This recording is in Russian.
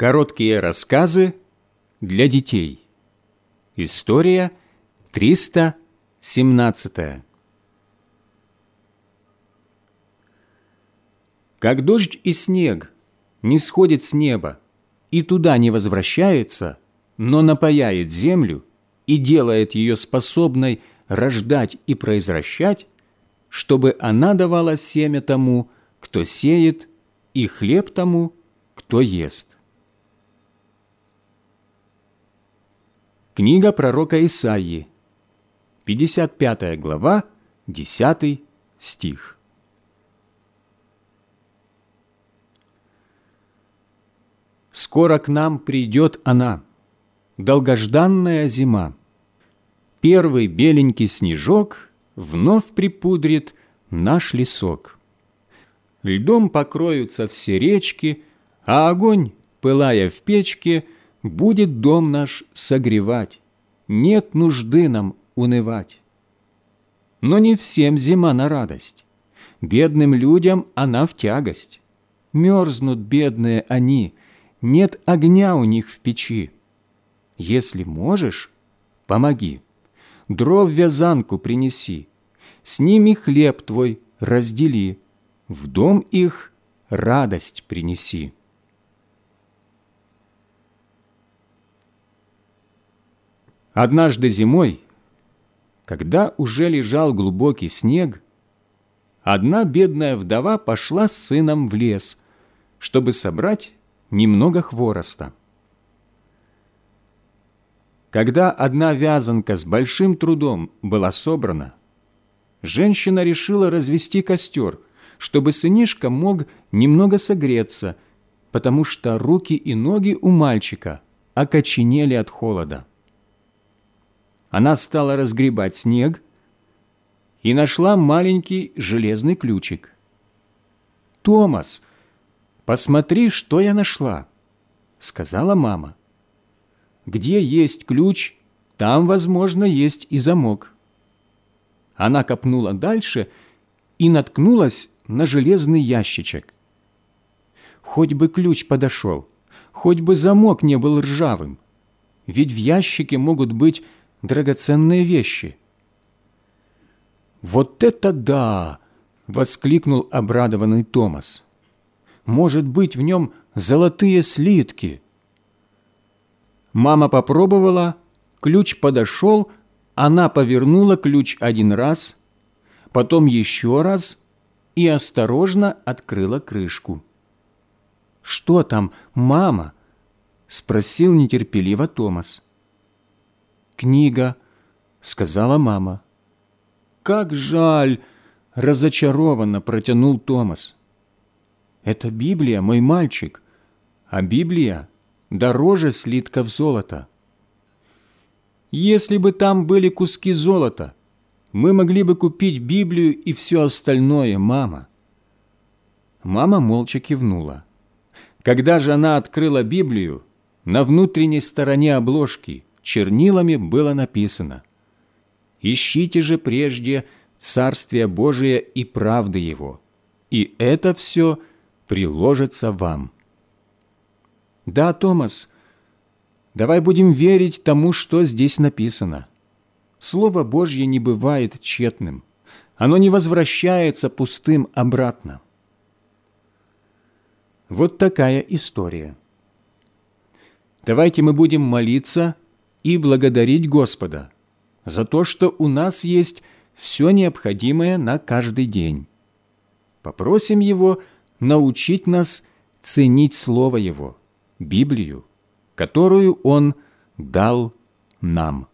Короткие рассказы для детей. История 317. Как дождь и снег не сходит с неба и туда не возвращается, но напаяет землю и делает ее способной рождать и произвращать, чтобы она давала семя тому, кто сеет, и хлеб тому, кто ест. Книга пророка Исаии, 55 глава, 10 стих. Скоро к нам придет она, долгожданная зима. Первый беленький снежок вновь припудрит наш лесок. Льдом покроются все речки, а огонь, пылая в печке, — будет дом наш согревать, нет нужды нам унывать. Но не всем зима на радость, бедным людям она в тягость. Мерзнут бедные они, нет огня у них в печи. Если можешь, помоги, дров вязанку принеси, с ними хлеб твой раздели, в дом их радость принеси. Однажды зимой, когда уже лежал глубокий снег, одна бедная вдова пошла с сыном в лес, чтобы собрать немного хвороста. Когда одна вязанка с большим трудом была собрана, женщина решила развести костер, чтобы сынишка мог немного согреться, потому что руки и ноги у мальчика окоченели от холода. Она стала разгребать снег и нашла маленький железный ключик. «Томас, посмотри, что я нашла», — сказала мама. «Где есть ключ, там, возможно, есть и замок». Она копнула дальше и наткнулась на железный ящичек. Хоть бы ключ подошел, хоть бы замок не был ржавым, ведь в ящике могут быть драгоценные вещи. «Вот это да!» — воскликнул обрадованный Томас. «Может быть, в нем золотые слитки?» Мама попробовала, ключ подошел, она повернула ключ один раз, потом еще раз и осторожно открыла крышку. «Что там, мама?» — спросил нетерпеливо Томас книга», — сказала мама. «Как жаль!» — разочарованно протянул Томас. «Это Библия, мой мальчик, а Библия дороже слитков золота. Если бы там были куски золота, мы могли бы купить Библию и все остальное, мама». Мама молча кивнула. Когда же она открыла Библию, на внутренней стороне обложки – чернилами было написано «Ищите же прежде Царствие Божие и правды Его, и это все приложится вам». Да, Томас, давай будем верить тому, что здесь написано. Слово Божье не бывает тщетным, оно не возвращается пустым обратно. Вот такая история. Давайте мы будем молиться – и благодарить Господа за то, что у нас есть все необходимое на каждый день. Попросим Его научить нас ценить Слово Его, Библию, которую Он дал нам.